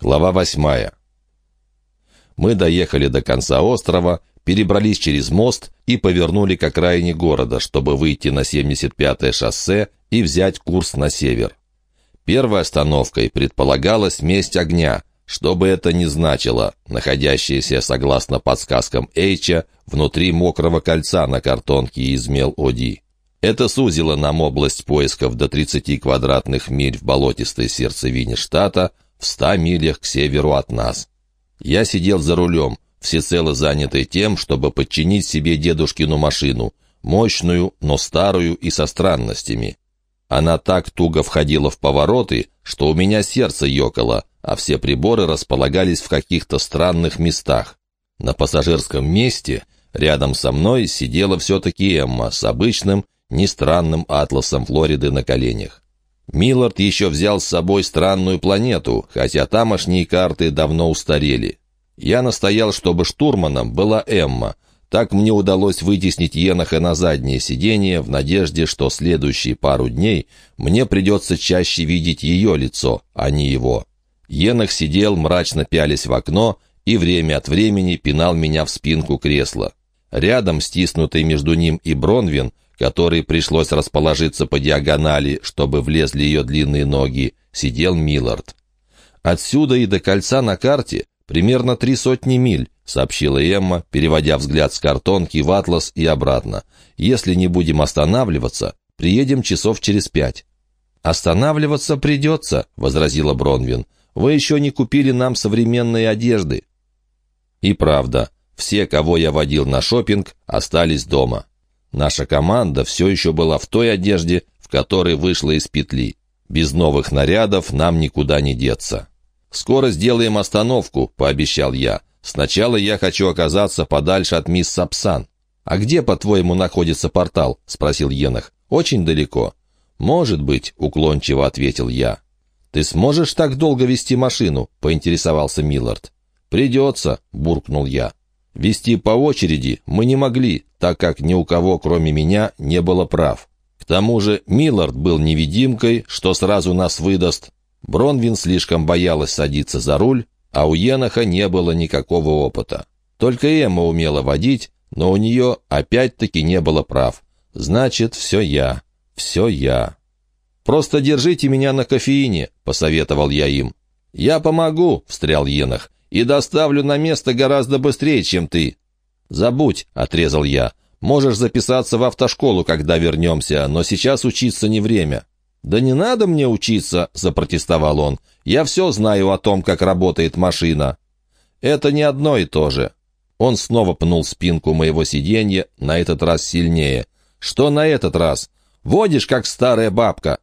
Глава восьмая. Мы доехали до конца острова, перебрались через мост и повернули к окраине города, чтобы выйти на 75-е шоссе и взять курс на север. Первой остановкой предполагалась месть огня, что бы это ни значило, находящаяся, согласно подсказкам Эйча, внутри мокрого кольца на картонке из мел-оди. Это сузило нам область поисков до 30 квадратных миль в болотистой сердцевине штата, в ста милях к северу от нас. Я сидел за рулем, всецело занятый тем, чтобы подчинить себе дедушкину машину, мощную, но старую и со странностями. Она так туго входила в повороты, что у меня сердце ёкало, а все приборы располагались в каких-то странных местах. На пассажирском месте рядом со мной сидела все-таки Эмма с обычным, не странным атласом Флориды на коленях. Миллард еще взял с собой странную планету, хотя тамошние карты давно устарели. Я настоял, чтобы штурманом была Эмма. Так мне удалось вытеснить Еноха на заднее сиденье в надежде, что следующие пару дней мне придется чаще видеть ее лицо, а не его. Енох сидел, мрачно пялись в окно, и время от времени пинал меня в спинку кресла. Рядом, стиснутый между ним и Бронвин, которой пришлось расположиться по диагонали, чтобы влезли ее длинные ноги, сидел Миллард. «Отсюда и до кольца на карте примерно три сотни миль», — сообщила Эмма, переводя взгляд с картонки в атлас и обратно. «Если не будем останавливаться, приедем часов через пять». «Останавливаться придется», — возразила Бронвин. «Вы еще не купили нам современной одежды». И правда, все, кого я водил на шопинг, остались дома. Наша команда все еще была в той одежде, в которой вышла из петли. Без новых нарядов нам никуда не деться. «Скоро сделаем остановку», — пообещал я. «Сначала я хочу оказаться подальше от мисс Сапсан». «А где, по-твоему, находится портал?» — спросил Енах. «Очень далеко». «Может быть», — уклончиво ответил я. «Ты сможешь так долго вести машину?» — поинтересовался Миллард. «Придется», — буркнул я. Вести по очереди мы не могли, так как ни у кого, кроме меня, не было прав. К тому же Миллард был невидимкой, что сразу нас выдаст. Бронвин слишком боялась садиться за руль, а у Еноха не было никакого опыта. Только Эмма умела водить, но у нее опять-таки не было прав. Значит, все я, все я. «Просто держите меня на кофеине», — посоветовал я им. «Я помогу», — встрял Енох и доставлю на место гораздо быстрее, чем ты». «Забудь», — отрезал я. «Можешь записаться в автошколу, когда вернемся, но сейчас учиться не время». «Да не надо мне учиться», — запротестовал он. «Я все знаю о том, как работает машина». «Это не одно и то же». Он снова пнул спинку моего сиденья, на этот раз сильнее. «Что на этот раз? Водишь, как старая бабка».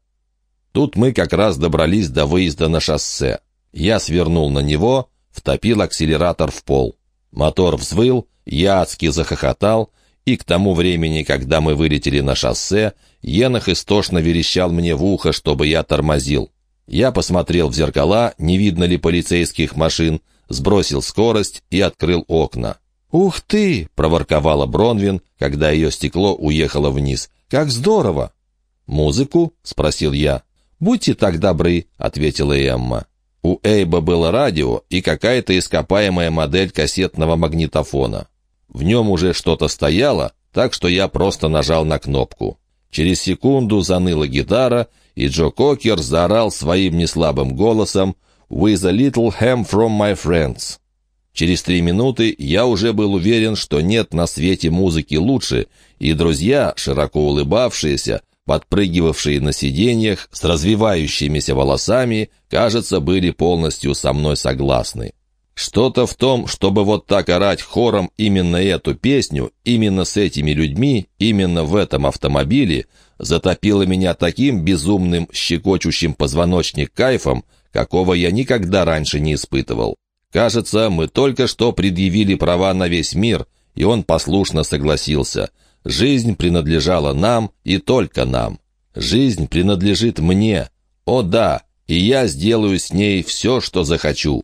Тут мы как раз добрались до выезда на шоссе. Я свернул на него, втопил акселератор в пол. Мотор взвыл, я адски захохотал, и к тому времени, когда мы вылетели на шоссе, Енах истошно верещал мне в ухо, чтобы я тормозил. Я посмотрел в зеркала, не видно ли полицейских машин, сбросил скорость и открыл окна. «Ух ты!» — проворковала Бронвин, когда ее стекло уехало вниз. «Как здорово!» «Музыку?» — спросил я. «Будьте так добры», — ответила Эмма. У Эйба было радио и какая-то ископаемая модель кассетного магнитофона. В нем уже что-то стояло, так что я просто нажал на кнопку. Через секунду заныла гитара, и Джо Кокер заорал своим неслабым голосом «With a little ham from my friends». Через три минуты я уже был уверен, что нет на свете музыки лучше, и друзья, широко улыбавшиеся, подпрыгивавшие на сиденьях с развивающимися волосами, кажется, были полностью со мной согласны. Что-то в том, чтобы вот так орать хором именно эту песню, именно с этими людьми, именно в этом автомобиле, затопило меня таким безумным, щекочущим позвоночник кайфом, какого я никогда раньше не испытывал. Кажется, мы только что предъявили права на весь мир, и он послушно согласился — Жизнь принадлежала нам и только нам. Жизнь принадлежит мне. О да, и я сделаю с ней все, что захочу.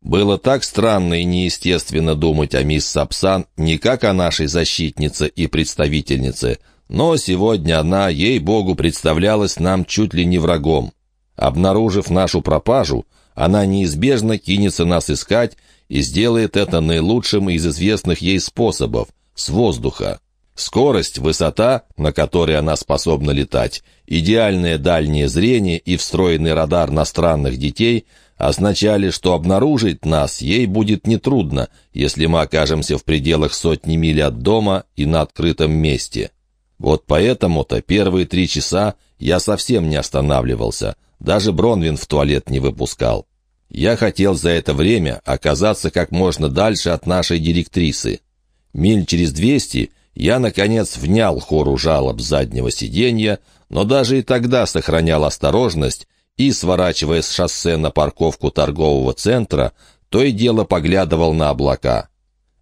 Было так странно и неестественно думать о мисс Сапсан не как о нашей защитнице и представительнице, но сегодня она, ей-богу, представлялась нам чуть ли не врагом. Обнаружив нашу пропажу, она неизбежно кинется нас искать и сделает это наилучшим из известных ей способов — с воздуха. Скорость, высота, на которой она способна летать, идеальное дальнее зрение и встроенный радар на странных детей означали, что обнаружить нас ей будет нетрудно, если мы окажемся в пределах сотни миль от дома и на открытом месте. Вот поэтому-то первые три часа я совсем не останавливался, даже Бронвин в туалет не выпускал. Я хотел за это время оказаться как можно дальше от нашей директрисы. Миль через двести я, наконец, внял хору жалоб заднего сиденья, но даже и тогда сохранял осторожность и, сворачивая с шоссе на парковку торгового центра, то и дело поглядывал на облака.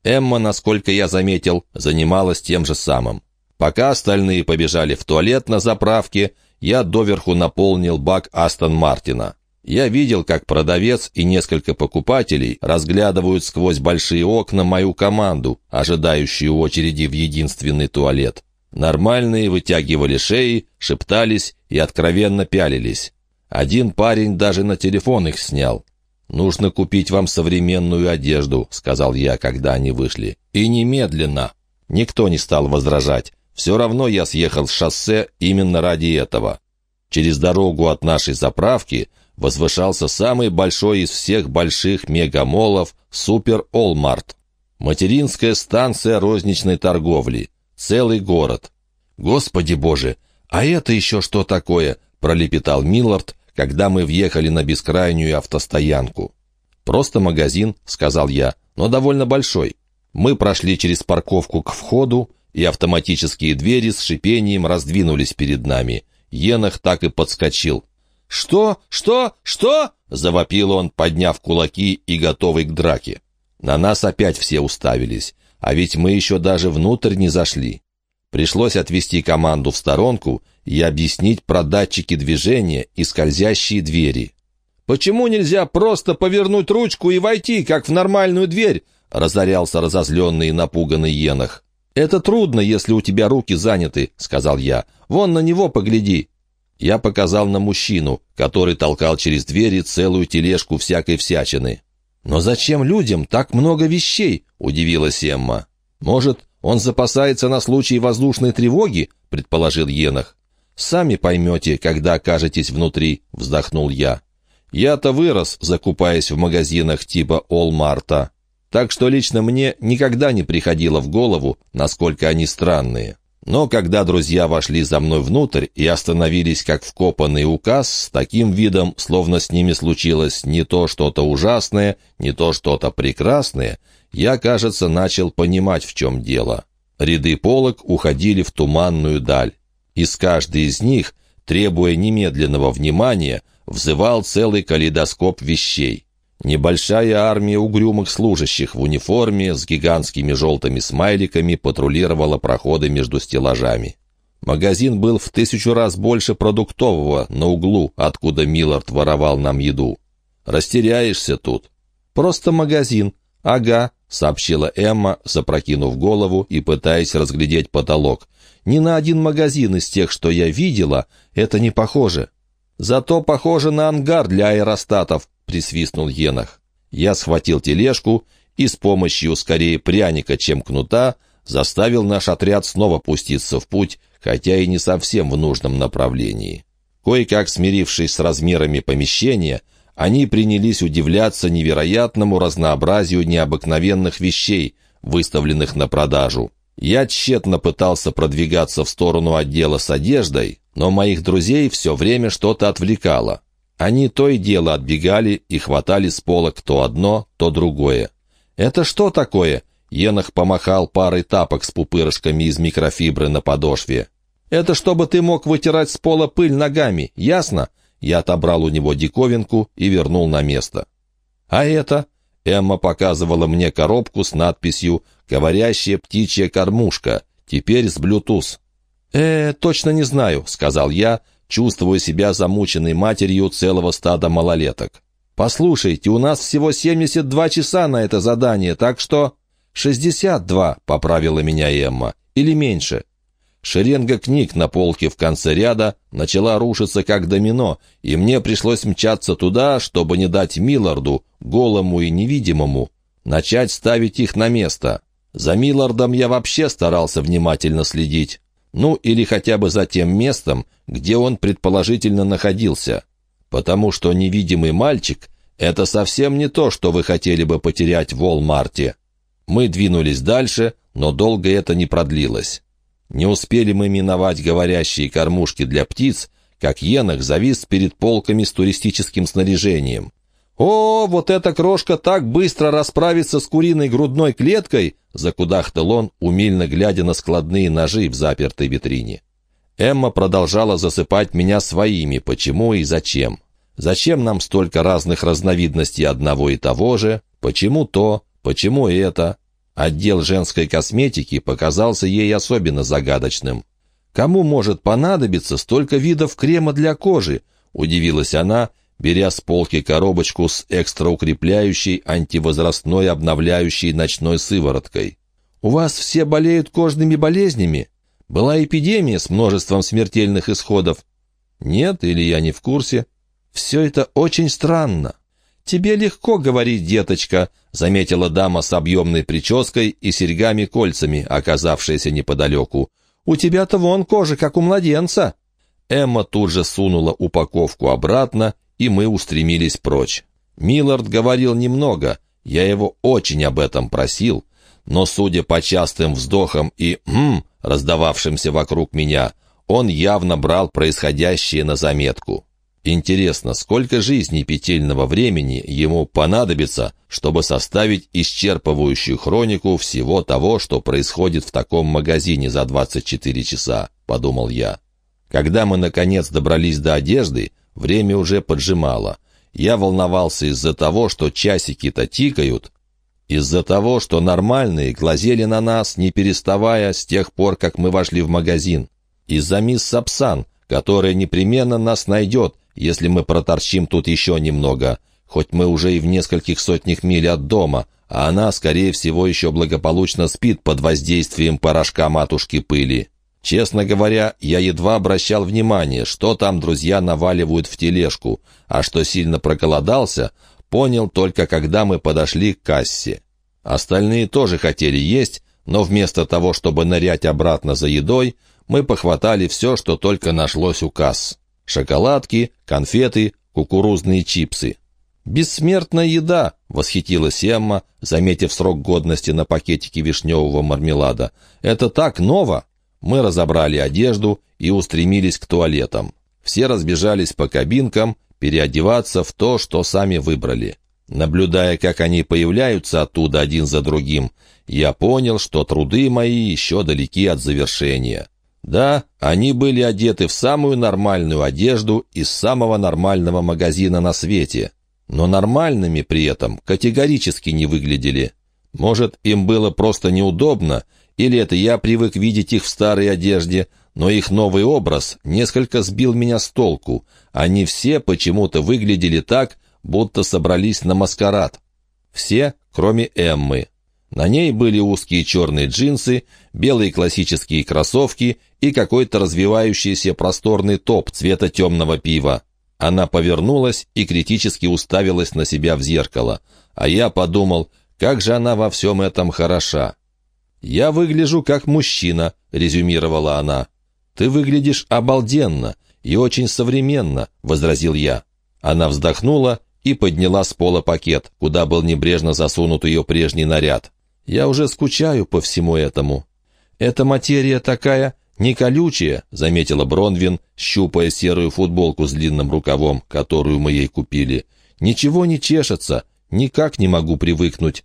Эмма, насколько я заметил, занималась тем же самым. Пока остальные побежали в туалет на заправке, я доверху наполнил бак Астон Мартина. Я видел, как продавец и несколько покупателей разглядывают сквозь большие окна мою команду, ожидающую очереди в единственный туалет. Нормальные вытягивали шеи, шептались и откровенно пялились. Один парень даже на телефон их снял. «Нужно купить вам современную одежду», — сказал я, когда они вышли. «И немедленно». Никто не стал возражать. Все равно я съехал с шоссе именно ради этого. Через дорогу от нашей заправки возвышался самый большой из всех больших мегамолов Супер Олмарт. Материнская станция розничной торговли. Целый город. «Господи боже, а это еще что такое?» — пролепетал Миллард, когда мы въехали на бескрайнюю автостоянку. «Просто магазин», — сказал я, — «но довольно большой». Мы прошли через парковку к входу, и автоматические двери с шипением раздвинулись перед нами. Енах так и подскочил. «Что? Что? Что?» — завопил он, подняв кулаки и готовый к драке. На нас опять все уставились, а ведь мы еще даже внутрь не зашли. Пришлось отвести команду в сторонку и объяснить про датчики движения и скользящие двери. «Почему нельзя просто повернуть ручку и войти, как в нормальную дверь?» — разорялся разозленный и напуганный Енах. «Это трудно, если у тебя руки заняты», — сказал я. «Вон на него погляди». Я показал на мужчину, который толкал через двери целую тележку всякой всячины. «Но зачем людям так много вещей?» — удивилась Эмма. «Может, он запасается на случай воздушной тревоги?» — предположил Енах. «Сами поймете, когда окажетесь внутри», — вздохнул я. «Я-то вырос, закупаясь в магазинах типа Олмарта, так что лично мне никогда не приходило в голову, насколько они странные». Но когда друзья вошли за мной внутрь и остановились как вкопанный указ, с таким видом, словно с ними случилось не то что-то ужасное, не то что-то прекрасное, я, кажется, начал понимать, в чем дело. Ряды полок уходили в туманную даль. Из каждой из них, требуя немедленного внимания, взывал целый калейдоскоп вещей. Небольшая армия угрюмых служащих в униформе с гигантскими желтыми смайликами патрулировала проходы между стеллажами. Магазин был в тысячу раз больше продуктового на углу, откуда Миллард воровал нам еду. Растеряешься тут. Просто магазин. Ага, сообщила Эмма, запрокинув голову и пытаясь разглядеть потолок. Ни на один магазин из тех, что я видела, это не похоже. Зато похоже на ангар для аэростатов, присвистнул Енах. Я схватил тележку и с помощью скорее пряника, чем кнута, заставил наш отряд снова пуститься в путь, хотя и не совсем в нужном направлении. Кое-как смирившись с размерами помещения, они принялись удивляться невероятному разнообразию необыкновенных вещей, выставленных на продажу. Я тщетно пытался продвигаться в сторону отдела с одеждой, но моих друзей все время что-то отвлекало. Они то и дело отбегали и хватали с полок то одно, то другое. «Это что такое?» Енах помахал парой тапок с пупырышками из микрофибры на подошве. «Это чтобы ты мог вытирать с пола пыль ногами, ясно?» Я отобрал у него диковинку и вернул на место. «А это?» Эмма показывала мне коробку с надписью «Говорящая птичья кормушка», теперь с Bluetooth. «Э, точно не знаю», — сказал я, чувствуя себя замученной матерью целого стада малолеток. «Послушайте, у нас всего 72 часа на это задание, так что...» «62», — поправила меня Эмма, — «или меньше». Шеренга книг на полке в конце ряда начала рушиться как домино, и мне пришлось мчаться туда, чтобы не дать Милларду, голому и невидимому, начать ставить их на место. За Миллардом я вообще старался внимательно следить. Ну, или хотя бы за тем местом, где он предположительно находился. Потому что невидимый мальчик — это совсем не то, что вы хотели бы потерять в Волмарте. Мы двинулись дальше, но долго это не продлилось. Не успели мы миновать говорящие кормушки для птиц, как Енах завис перед полками с туристическим снаряжением. «О, вот эта крошка так быстро расправится с куриной грудной клеткой!» закудахтал он, умильно глядя на складные ножи в запертой витрине. Эмма продолжала засыпать меня своими «почему и зачем». Зачем нам столько разных разновидностей одного и того же? Почему то? Почему это? Отдел женской косметики показался ей особенно загадочным. «Кому может понадобиться столько видов крема для кожи?» — удивилась она, беря с полки коробочку с экстраукрепляющей, антивозрастной, обновляющей ночной сывороткой. «У вас все болеют кожными болезнями? Была эпидемия с множеством смертельных исходов?» «Нет, или я не в курсе?» «Все это очень странно. «Тебе легко говорить, деточка», — заметила дама с объемной прической и серьгами-кольцами, оказавшаяся неподалеку. «У тебя-то вон кожа, как у младенца». Эмма тут же сунула упаковку обратно, и мы устремились прочь. Миллард говорил немного, я его очень об этом просил, но, судя по частым вздохам и «хм», раздававшимся вокруг меня, он явно брал происходящее на заметку. Интересно, сколько жизней петельного времени ему понадобится, чтобы составить исчерпывающую хронику всего того, что происходит в таком магазине за 24 часа, подумал я. Когда мы, наконец, добрались до одежды, время уже поджимало. Я волновался из-за того, что часики-то тикают, из-за того, что нормальные глазели на нас, не переставая с тех пор, как мы вошли в магазин. Из-за мисс Сапсан, которая непременно нас найдет, если мы проторчим тут еще немного, хоть мы уже и в нескольких сотнях миль от дома, а она, скорее всего, еще благополучно спит под воздействием порошка матушки пыли. Честно говоря, я едва обращал внимание, что там друзья наваливают в тележку, а что сильно проголодался, понял только когда мы подошли к кассе. Остальные тоже хотели есть, но вместо того, чтобы нырять обратно за едой, мы похватали все, что только нашлось у касс. Шоколадки, конфеты, кукурузные чипсы. «Бессмертная еда!» — восхитилась Эмма, заметив срок годности на пакетике вишневого мармелада. «Это так ново!» Мы разобрали одежду и устремились к туалетам. Все разбежались по кабинкам, переодеваться в то, что сами выбрали. Наблюдая, как они появляются оттуда один за другим, я понял, что труды мои еще далеки от завершения. Да, они были одеты в самую нормальную одежду из самого нормального магазина на свете, но нормальными при этом категорически не выглядели. Может, им было просто неудобно, или это я привык видеть их в старой одежде, но их новый образ несколько сбил меня с толку. Они все почему-то выглядели так, будто собрались на маскарад. Все, кроме Эммы. На ней были узкие черные джинсы, белые классические кроссовки и какой-то развивающийся просторный топ цвета темного пива. Она повернулась и критически уставилась на себя в зеркало. А я подумал, как же она во всем этом хороша. «Я выгляжу как мужчина», — резюмировала она. «Ты выглядишь обалденно и очень современно», — возразил я. Она вздохнула и подняла с пола пакет, куда был небрежно засунут ее прежний наряд. Я уже скучаю по всему этому. Эта материя такая не колючая, заметила Бронвин, щупая серую футболку с длинным рукавом, которую мы ей купили. Ничего не чешется, никак не могу привыкнуть.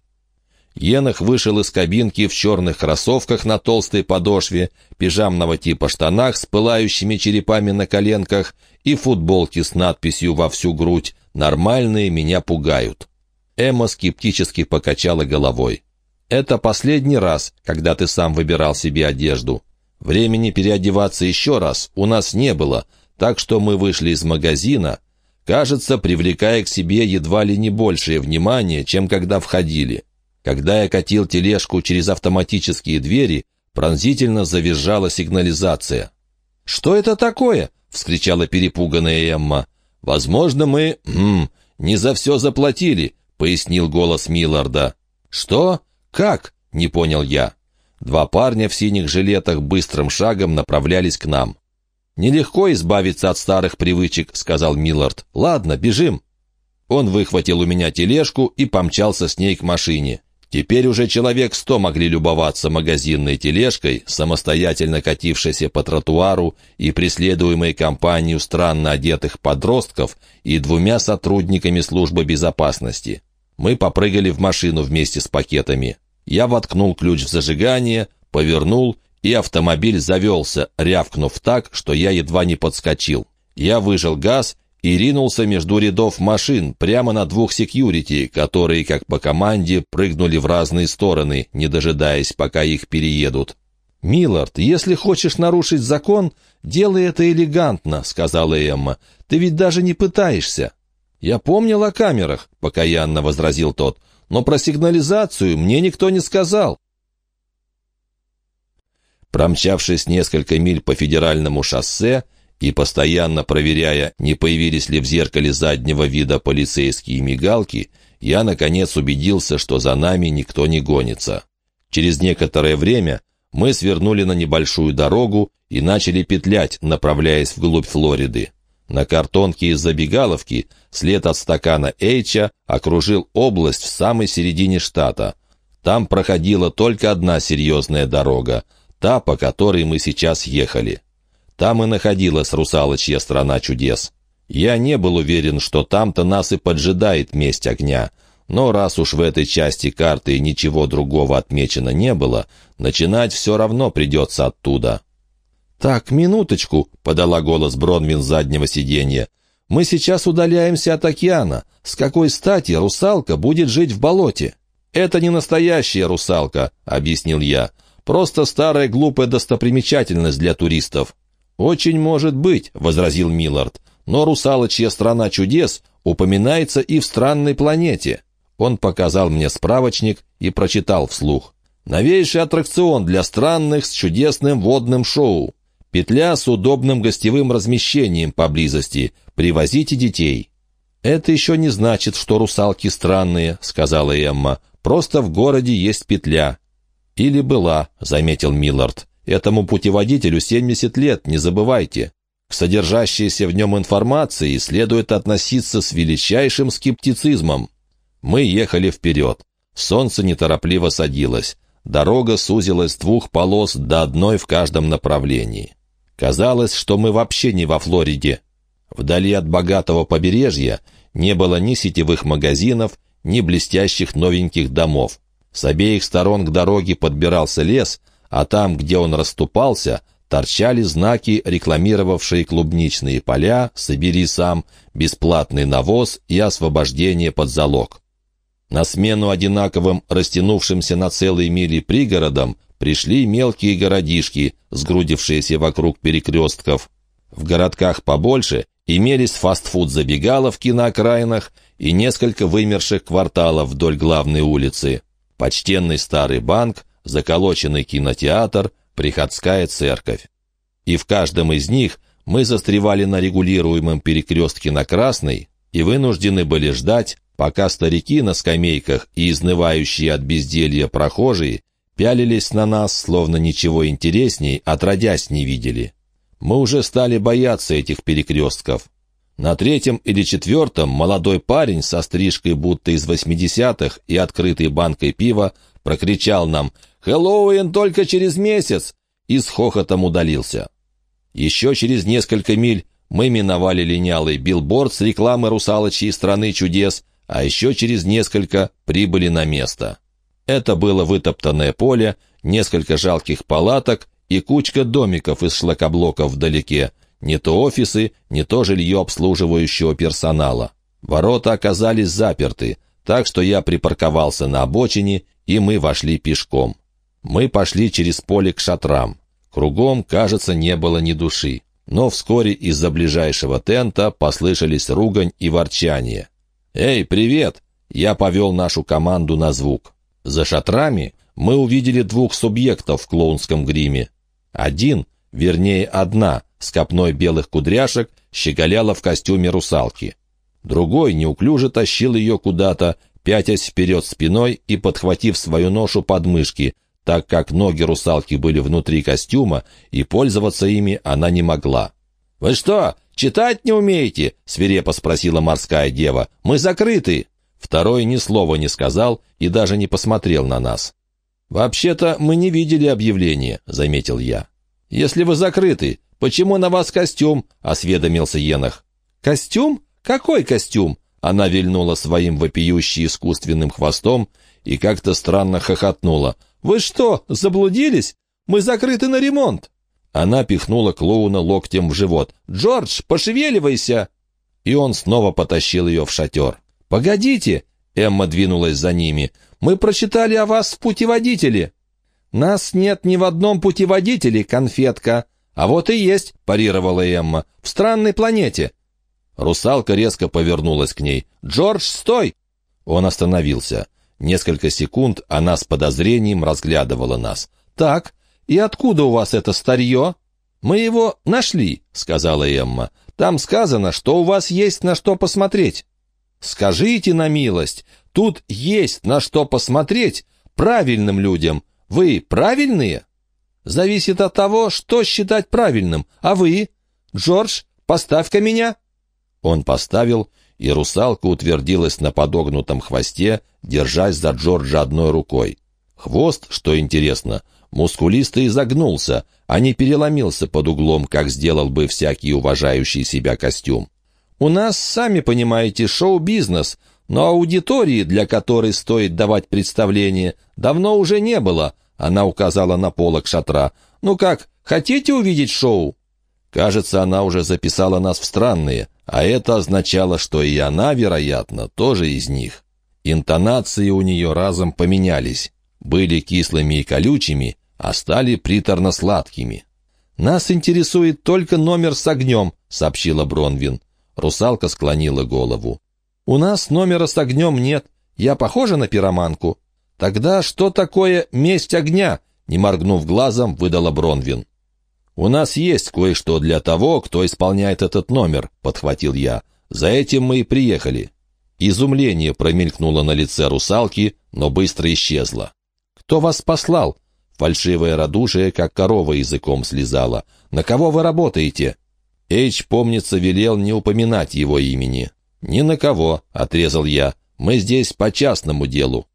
Енах вышел из кабинки в черных кроссовках на толстой подошве, пижамного типа штанах с пылающими черепами на коленках и футболке с надписью во всю грудь «Нормальные меня пугают». Эмма скептически покачала головой. Это последний раз, когда ты сам выбирал себе одежду. Времени переодеваться еще раз у нас не было, так что мы вышли из магазина, кажется, привлекая к себе едва ли не большее внимание, чем когда входили. Когда я катил тележку через автоматические двери, пронзительно завизжала сигнализация. «Что это такое?» — вскричала перепуганная Эмма. «Возможно, мы... М, не за все заплатили», — пояснил голос Милларда. «Что? Как?» — не понял я. Два парня в синих жилетах быстрым шагом направлялись к нам. «Нелегко избавиться от старых привычек», — сказал Миллард. «Ладно, бежим». Он выхватил у меня тележку и помчался с ней к машине. Теперь уже человек сто могли любоваться магазинной тележкой, самостоятельно катившейся по тротуару и преследуемой компанию странно одетых подростков и двумя сотрудниками службы безопасности. Мы попрыгали в машину вместе с пакетами. Я воткнул ключ в зажигание, повернул, и автомобиль завелся, рявкнув так, что я едва не подскочил. Я выжал газ и ринулся между рядов машин прямо на двух секьюрити, которые, как по команде, прыгнули в разные стороны, не дожидаясь, пока их переедут. «Миллард, если хочешь нарушить закон, делай это элегантно», — сказала Эмма. «Ты ведь даже не пытаешься». «Я помнил о камерах», — покаянно возразил тот, «но про сигнализацию мне никто не сказал». Промчавшись несколько миль по федеральному шоссе, и, постоянно проверяя, не появились ли в зеркале заднего вида полицейские мигалки, я, наконец, убедился, что за нами никто не гонится. Через некоторое время мы свернули на небольшую дорогу и начали петлять, направляясь вглубь Флориды. На картонке из забегаловки след от стакана Эйча окружил область в самой середине штата. Там проходила только одна серьезная дорога, та, по которой мы сейчас ехали. Там и находилась русалочья страна чудес. Я не был уверен, что там-то нас и поджидает месть огня. Но раз уж в этой части карты ничего другого отмечено не было, начинать все равно придется оттуда. «Так, минуточку», — подала голос Бронвин с заднего сиденья. «Мы сейчас удаляемся от океана. С какой стати русалка будет жить в болоте?» «Это не настоящая русалка», — объяснил я. «Просто старая глупая достопримечательность для туристов. «Очень может быть», — возразил Миллард, «но русалочья страна чудес упоминается и в странной планете». Он показал мне справочник и прочитал вслух. «Новейший аттракцион для странных с чудесным водным шоу. Петля с удобным гостевым размещением поблизости. Привозите детей». «Это еще не значит, что русалки странные», — сказала Эмма. «Просто в городе есть петля». «Или была», — заметил Миллард. Этому путеводителю 70 лет, не забывайте. К содержащейся в нем информации следует относиться с величайшим скептицизмом. Мы ехали вперед. Солнце неторопливо садилось. Дорога сузилась с двух полос до одной в каждом направлении. Казалось, что мы вообще не во Флориде. Вдали от богатого побережья не было ни сетевых магазинов, ни блестящих новеньких домов. С обеих сторон к дороге подбирался лес — а там, где он расступался, торчали знаки, рекламировавшие клубничные поля, «Собери сам», бесплатный навоз и освобождение под залог. На смену одинаковым, растянувшимся на целые мили пригородам, пришли мелкие городишки, сгрудившиеся вокруг перекрестков. В городках побольше имелись фастфуд-забегаловки на окраинах и несколько вымерших кварталов вдоль главной улицы. Почтенный старый банк, заколоченный кинотеатр, приходская церковь. И в каждом из них мы застревали на регулируемом перекрестке на Красной и вынуждены были ждать, пока старики на скамейках и изнывающие от безделья прохожие пялились на нас, словно ничего интересней, отродясь не видели. Мы уже стали бояться этих перекрестков. На третьем или четвертом молодой парень со стрижкой будто из восьмидесятых и открытой банкой пива прокричал нам «Хэллоуин только через месяц!» и с хохотом удалился. Еще через несколько миль мы миновали линялый билборд с рекламой русалочьей страны чудес, а еще через несколько прибыли на место. Это было вытоптанное поле, несколько жалких палаток и кучка домиков из шлакоблоков вдалеке, не то офисы, не то жилье обслуживающего персонала. Ворота оказались заперты, так что я припарковался на обочине, и мы вошли пешком. Мы пошли через поле к шатрам. Кругом, кажется, не было ни души. Но вскоре из-за ближайшего тента послышались ругань и ворчание. «Эй, привет!» Я повел нашу команду на звук. За шатрами мы увидели двух субъектов в клоунском гриме. Один, вернее одна, с копной белых кудряшек, щеголяла в костюме русалки. Другой неуклюже тащил ее куда-то, пятясь вперед спиной и подхватив свою ношу под мышки, так как ноги русалки были внутри костюма, и пользоваться ими она не могла. «Вы что, читать не умеете?» — свирепо спросила морская дева. «Мы закрыты!» Второй ни слова не сказал и даже не посмотрел на нас. «Вообще-то мы не видели объявления», — заметил я. «Если вы закрыты, почему на вас костюм?» — осведомился Енах. «Костюм? Какой костюм?» Она вильнула своим вопиющим искусственным хвостом и как-то странно хохотнула. «Вы что, заблудились? Мы закрыты на ремонт!» Она пихнула клоуна локтем в живот. «Джордж, пошевеливайся!» И он снова потащил ее в шатер. «Погодите!» — Эмма двинулась за ними. «Мы прочитали о вас в путеводителе». «Нас нет ни в одном путеводителе, конфетка». «А вот и есть», — парировала Эмма, — «в странной планете». Русалка резко повернулась к ней. «Джордж, стой!» Он остановился. Несколько секунд она с подозрением разглядывала нас. «Так, и откуда у вас это старье?» «Мы его нашли», — сказала Эмма. «Там сказано, что у вас есть на что посмотреть». Скажите на милость, тут есть на что посмотреть правильным людям. Вы правильные? Зависит от того, что считать правильным. А вы? Джордж, поставь-ка меня. Он поставил, и русалка утвердилась на подогнутом хвосте, держась за Джорджа одной рукой. Хвост, что интересно, мускулисто изогнулся, а не переломился под углом, как сделал бы всякий уважающий себя костюм. У нас, сами понимаете, шоу-бизнес, но аудитории, для которой стоит давать представление, давно уже не было, она указала на полок шатра. Ну как, хотите увидеть шоу? Кажется, она уже записала нас в странные, а это означало, что и она, вероятно, тоже из них. Интонации у нее разом поменялись. Были кислыми и колючими, а стали приторно-сладкими. «Нас интересует только номер с огнем», — сообщила Бронвин. Русалка склонила голову. «У нас номера с огнем нет. Я похожа на пироманку?» «Тогда что такое месть огня?» Не моргнув глазом, выдала Бронвин. «У нас есть кое-что для того, кто исполняет этот номер», — подхватил я. «За этим мы и приехали». Изумление промелькнуло на лице русалки, но быстро исчезло. «Кто вас послал?» Фальшивое радушие, как корова языком слезала. «На кого вы работаете?» Эйч, помнится, велел не упоминать его имени. «Ни на кого», — отрезал я. «Мы здесь по частному делу».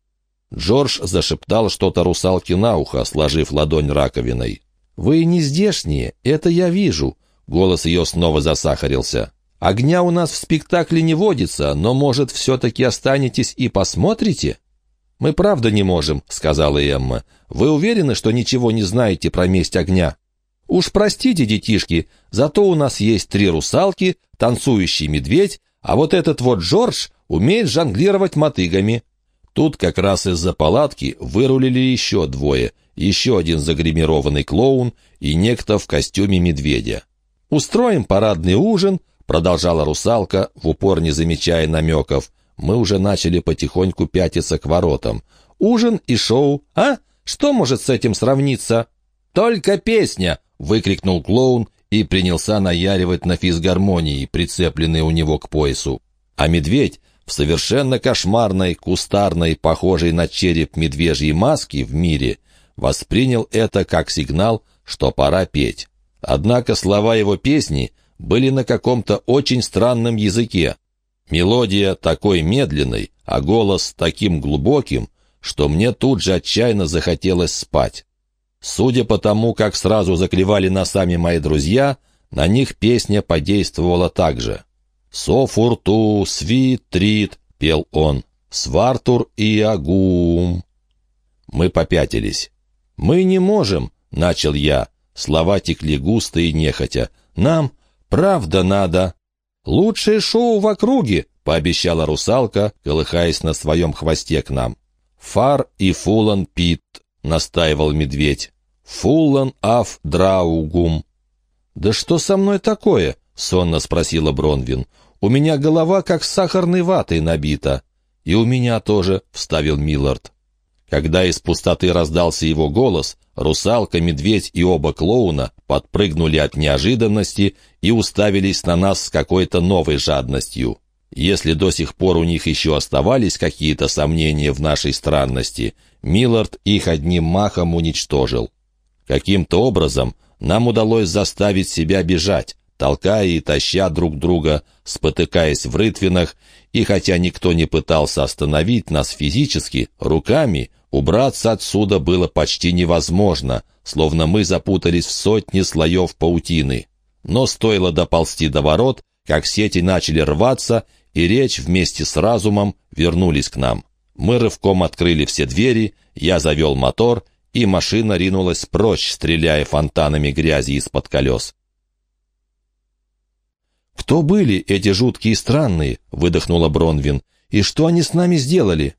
Джордж зашептал что-то русалке на ухо, сложив ладонь раковиной. «Вы не здешние, это я вижу». Голос ее снова засахарился. «Огня у нас в спектакле не водится, но, может, все-таки останетесь и посмотрите?» «Мы правда не можем», — сказала Эмма. «Вы уверены, что ничего не знаете про месть огня?» Уж простите, детишки, зато у нас есть три русалки, танцующий медведь, а вот этот вот Джордж умеет жонглировать мотыгами. Тут как раз из-за палатки вырулили еще двое, еще один загримированный клоун и некто в костюме медведя. «Устроим парадный ужин», — продолжала русалка, в упор не замечая намеков. Мы уже начали потихоньку пятиться к воротам. «Ужин и шоу, а? Что может с этим сравниться?» «Только песня!» — выкрикнул клоун и принялся наяривать на физгармонии, прицепленной у него к поясу. А медведь в совершенно кошмарной, кустарной, похожей на череп медвежьей маски в мире, воспринял это как сигнал, что пора петь. Однако слова его песни были на каком-то очень странном языке. Мелодия такой медленной, а голос таким глубоким, что мне тут же отчаянно захотелось спать. Судя по тому, как сразу заклевали носами мои друзья, на них песня подействовала так же. «Софурту свитрит», — пел он, «свартур и агум». Мы попятились. «Мы не можем», — начал я. Слова текли густо и нехотя. «Нам правда надо». «Лучшее шоу в округе», — пообещала русалка, колыхаясь на своем хвосте к нам. «Фар и Фулан Пит», — настаивал медведь. «Фуллан аф драугум». «Да что со мной такое?» — сонно спросила Бронвин. «У меня голова как сахарной ватой набита». «И у меня тоже», — вставил Миллард. Когда из пустоты раздался его голос, русалка, медведь и оба клоуна подпрыгнули от неожиданности и уставились на нас с какой-то новой жадностью. Если до сих пор у них еще оставались какие-то сомнения в нашей странности, Миллард их одним махом уничтожил. Каким-то образом нам удалось заставить себя бежать, толкая и таща друг друга, спотыкаясь в рытвинах, и хотя никто не пытался остановить нас физически, руками, убраться отсюда было почти невозможно, словно мы запутались в сотни слоев паутины. Но стоило доползти до ворот, как сети начали рваться, и речь вместе с разумом вернулись к нам. Мы рывком открыли все двери, я завел мотор, и машина ринулась прочь, стреляя фонтанами грязи из-под колес. «Кто были эти жуткие странные?» — выдохнула Бронвин. «И что они с нами сделали?»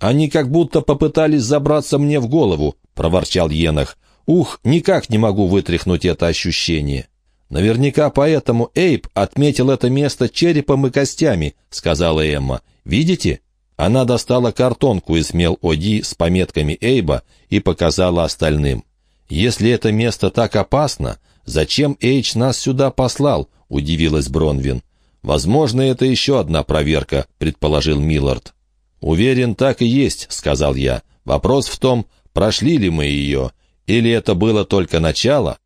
«Они как будто попытались забраться мне в голову», — проворчал Енах. «Ух, никак не могу вытряхнуть это ощущение». «Наверняка поэтому Эйп отметил это место черепом и костями», — сказала Эмма. «Видите?» Она достала картонку из мел Оди с пометками Эйба и показала остальным. «Если это место так опасно, зачем Эйч нас сюда послал?» — удивилась Бронвин. «Возможно, это еще одна проверка», — предположил Миллард. «Уверен, так и есть», — сказал я. «Вопрос в том, прошли ли мы ее, или это было только начало?»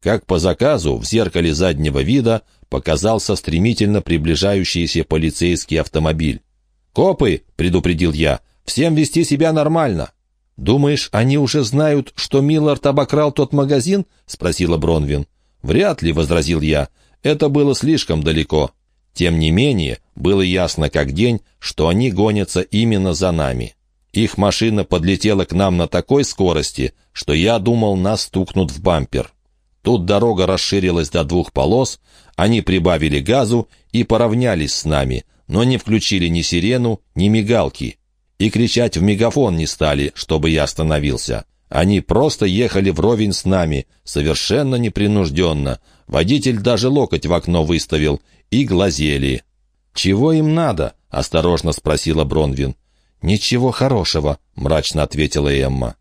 Как по заказу, в зеркале заднего вида показался стремительно приближающийся полицейский автомобиль. «Копы!» — предупредил я. «Всем вести себя нормально!» «Думаешь, они уже знают, что Миллард обокрал тот магазин?» — спросила Бронвин. «Вряд ли», — возразил я. «Это было слишком далеко». Тем не менее, было ясно как день, что они гонятся именно за нами. Их машина подлетела к нам на такой скорости, что я думал, нас стукнут в бампер. Тут дорога расширилась до двух полос, они прибавили газу и поравнялись с нами, но не включили ни сирену, ни мигалки. И кричать в мегафон не стали, чтобы я остановился. Они просто ехали вровень с нами, совершенно непринужденно. Водитель даже локоть в окно выставил, и глазели. «Чего им надо?» — осторожно спросила Бронвин. «Ничего хорошего», — мрачно ответила Эмма.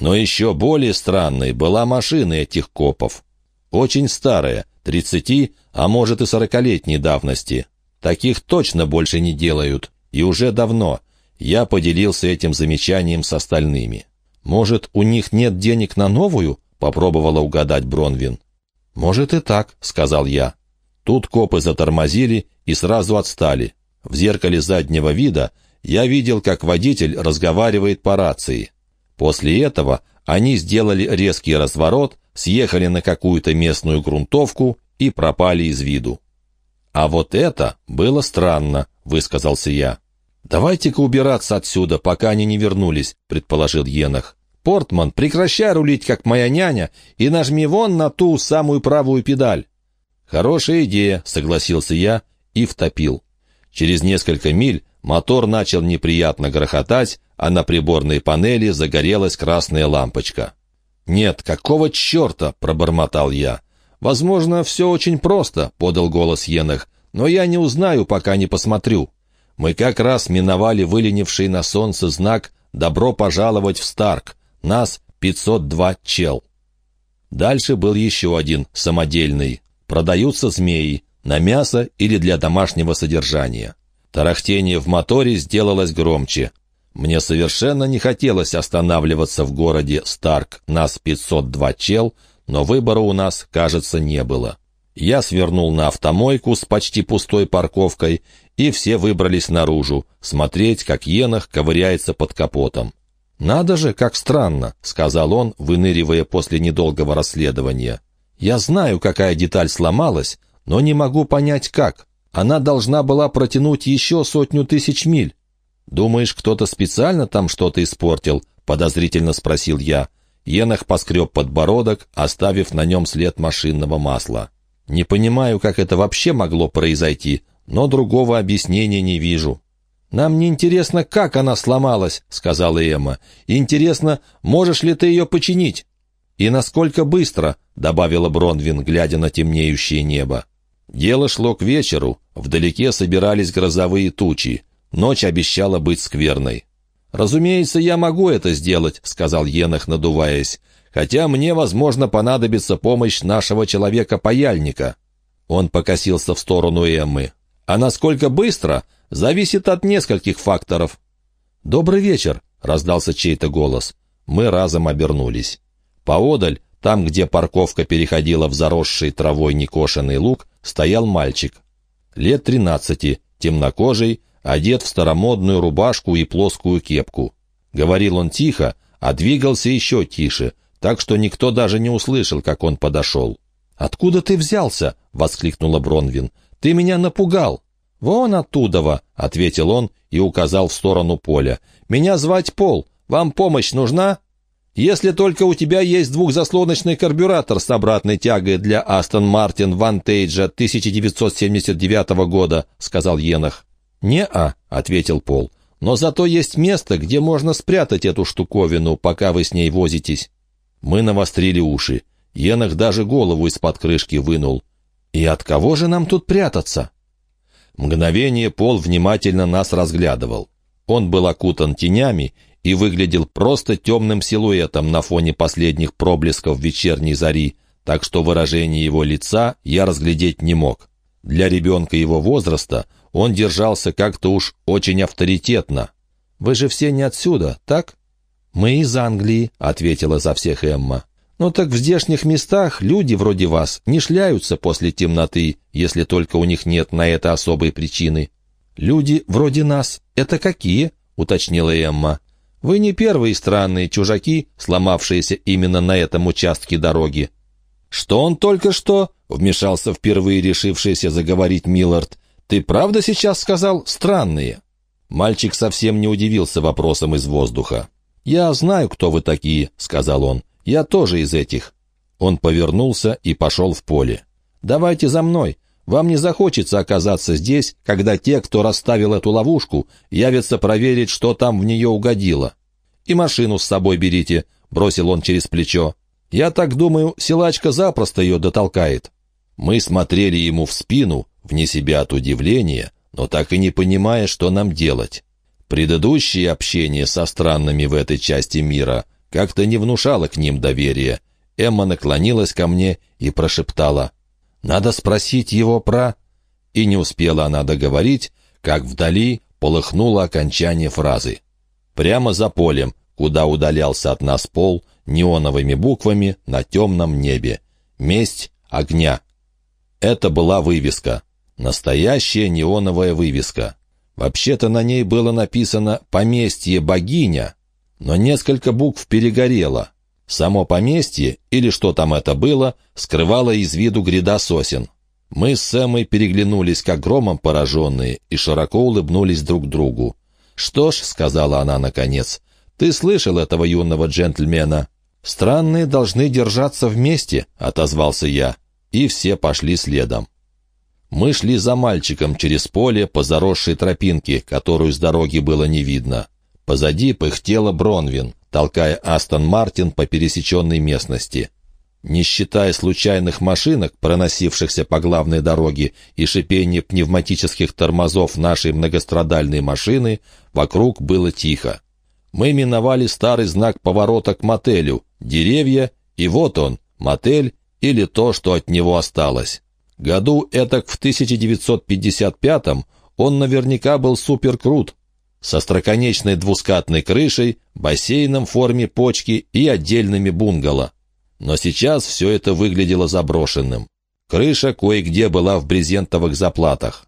Но еще более странной была машина этих копов. Очень старая, тридцати, а может и сорокалетней давности. Таких точно больше не делают, и уже давно. Я поделился этим замечанием с остальными. «Может, у них нет денег на новую?» — попробовала угадать Бронвин. «Может и так», — сказал я. Тут копы затормозили и сразу отстали. В зеркале заднего вида я видел, как водитель разговаривает по рации. После этого они сделали резкий разворот, съехали на какую-то местную грунтовку и пропали из виду. «А вот это было странно», — высказался я. «Давайте-ка убираться отсюда, пока они не вернулись», — предположил Енах. «Портман, прекращай рулить, как моя няня, и нажми вон на ту самую правую педаль». «Хорошая идея», — согласился я и втопил. Через несколько миль мотор начал неприятно грохотать, а на приборной панели загорелась красная лампочка. «Нет, какого черта?» — пробормотал я. «Возможно, все очень просто», — подал голос Енах, «но я не узнаю, пока не посмотрю». Мы как раз миновали выленивший на солнце знак «Добро пожаловать в Старк». Нас 502 чел. Дальше был еще один, самодельный. Продаются змеи, на мясо или для домашнего содержания. Тарахтение в моторе сделалось громче. Мне совершенно не хотелось останавливаться в городе Старк, нас 502 чел, но выбора у нас, кажется, не было. Я свернул на автомойку с почти пустой парковкой, и все выбрались наружу, смотреть, как Енах ковыряется под капотом. «Надо же, как странно», — сказал он, выныривая после недолгого расследования. Я знаю, какая деталь сломалась, но не могу понять, как. Она должна была протянуть еще сотню тысяч миль. «Думаешь, кто-то специально там что-то испортил?» — подозрительно спросил я. Енах поскреб подбородок, оставив на нем след машинного масла. «Не понимаю, как это вообще могло произойти, но другого объяснения не вижу». «Нам не интересно, как она сломалась», — сказала Эмма. «Интересно, можешь ли ты ее починить?» «И насколько быстро?» — добавила Бронвин, глядя на темнеющее небо. Дело шло к вечеру, вдалеке собирались грозовые тучи. Ночь обещала быть скверной. «Разумеется, я могу это сделать», — сказал Енах, надуваясь. «Хотя мне, возможно, понадобится помощь нашего человека-паяльника». Он покосился в сторону Эммы. «А насколько быстро, зависит от нескольких факторов». «Добрый вечер», — раздался чей-то голос. Мы разом обернулись. Поодаль, там, где парковка переходила в заросший травой некошенный луг, стоял мальчик. Лет тринадцати, темнокожий, одет в старомодную рубашку и плоскую кепку. Говорил он тихо, а двигался еще тише, так что никто даже не услышал, как он подошел. «Откуда ты взялся?» — воскликнула Бронвин. «Ты меня напугал!» «Вон оттуда!» — ответил он и указал в сторону поля. «Меня звать Пол. Вам помощь нужна?» «Если только у тебя есть двухзаслоночный карбюратор с обратной тягой для Астон Мартин Вантейджа 1979 года», — сказал Енах. «Не-а», — ответил Пол. «Но зато есть место, где можно спрятать эту штуковину, пока вы с ней возитесь». Мы навострили уши. Енах даже голову из-под крышки вынул. «И от кого же нам тут прятаться?» Мгновение Пол внимательно нас разглядывал. Он был окутан тенями и выглядел просто темным силуэтом на фоне последних проблесков вечерней зари, так что выражение его лица я разглядеть не мог. Для ребенка его возраста он держался как-то уж очень авторитетно. «Вы же все не отсюда, так?» «Мы из Англии», — ответила за всех Эмма. «Ну так в здешних местах люди вроде вас не шляются после темноты, если только у них нет на это особой причины». «Люди вроде нас — это какие?» — уточнила Эмма. «Вы не первые странные чужаки, сломавшиеся именно на этом участке дороги». «Что он только что?» — вмешался впервые решившийся заговорить Миллард. «Ты правда сейчас сказал «странные»?» Мальчик совсем не удивился вопросом из воздуха. «Я знаю, кто вы такие», — сказал он. «Я тоже из этих». Он повернулся и пошел в поле. «Давайте за мной. Вам не захочется оказаться здесь, когда те, кто расставил эту ловушку, явятся проверить, что там в нее угодило. И машину с собой берите», — бросил он через плечо. «Я так думаю, силачка запросто ее дотолкает». Мы смотрели ему в спину, вне себя от удивления, но так и не понимая, что нам делать. Предыдущее общение со странными в этой части мира как-то не внушало к ним доверия. Эмма наклонилась ко мне и прошептала «Надо спросить его про...» И не успела она договорить, как вдали полыхнуло окончание фразы. Прямо за полем, куда удалялся от нас пол, неоновыми буквами на темном небе. «Месть огня». Это была вывеска. Настоящая неоновая вывеска. Вообще-то на ней было написано «Поместье богиня», но несколько букв перегорело. Само поместье, или что там это было, скрывало из виду гряда сосен. Мы с Сэмой переглянулись, как громом пораженные, и широко улыбнулись друг другу. «Что ж», — сказала она наконец, — «ты слышал этого юного джентльмена?» «Странные должны держаться вместе», — отозвался я и все пошли следом. Мы шли за мальчиком через поле по заросшей тропинке, которую с дороги было не видно. Позади пыхтела Бронвин, толкая Астон Мартин по пересеченной местности. Не считая случайных машинок, проносившихся по главной дороге, и шипения пневматических тормозов нашей многострадальной машины, вокруг было тихо. Мы миновали старый знак поворота к мотелю, деревья, и вот он, мотель или то, что от него осталось. Году этак в 1955-м он наверняка был суперкрут, со строконечной двускатной крышей, бассейном в форме почки и отдельными бунгало. Но сейчас все это выглядело заброшенным. Крыша кое-где была в брезентовых заплатах.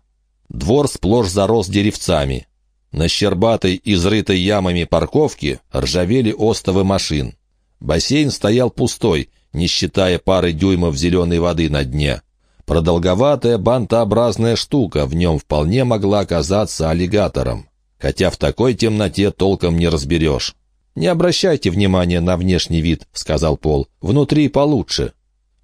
Двор сплошь зарос деревцами. На щербатой, изрытой ямами парковке ржавели остовы машин. Бассейн стоял пустой, не считая пары дюймов зеленой воды на дне. Продолговатая бантообразная штука в нем вполне могла оказаться аллигатором, хотя в такой темноте толком не разберешь. «Не обращайте внимания на внешний вид», — сказал Пол. «Внутри получше».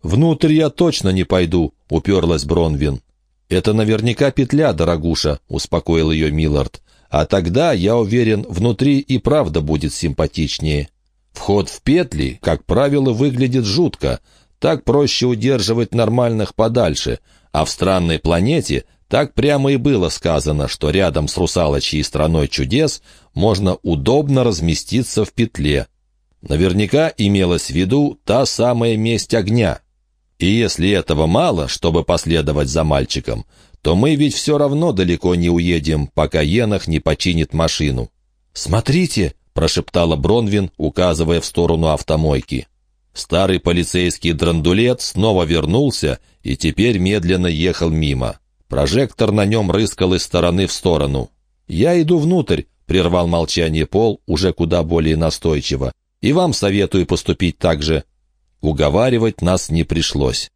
«Внутрь я точно не пойду», — уперлась Бронвин. «Это наверняка петля, дорогуша», — успокоил ее Миллард. «А тогда, я уверен, внутри и правда будет симпатичнее». Вход в петли, как правило, выглядит жутко. Так проще удерживать нормальных подальше, а в странной планете Так прямо и было сказано, что рядом с русалочьей страной чудес можно удобно разместиться в петле. Наверняка имелась в виду та самая месть огня. И если этого мало, чтобы последовать за мальчиком, то мы ведь все равно далеко не уедем, пока Енах не починит машину. «Смотрите!» — прошептала Бронвин, указывая в сторону автомойки. Старый полицейский драндулет снова вернулся и теперь медленно ехал мимо. Прожектор на нем рыскал из стороны в сторону. «Я иду внутрь», — прервал молчание Пол уже куда более настойчиво. «И вам советую поступить так же». Уговаривать нас не пришлось.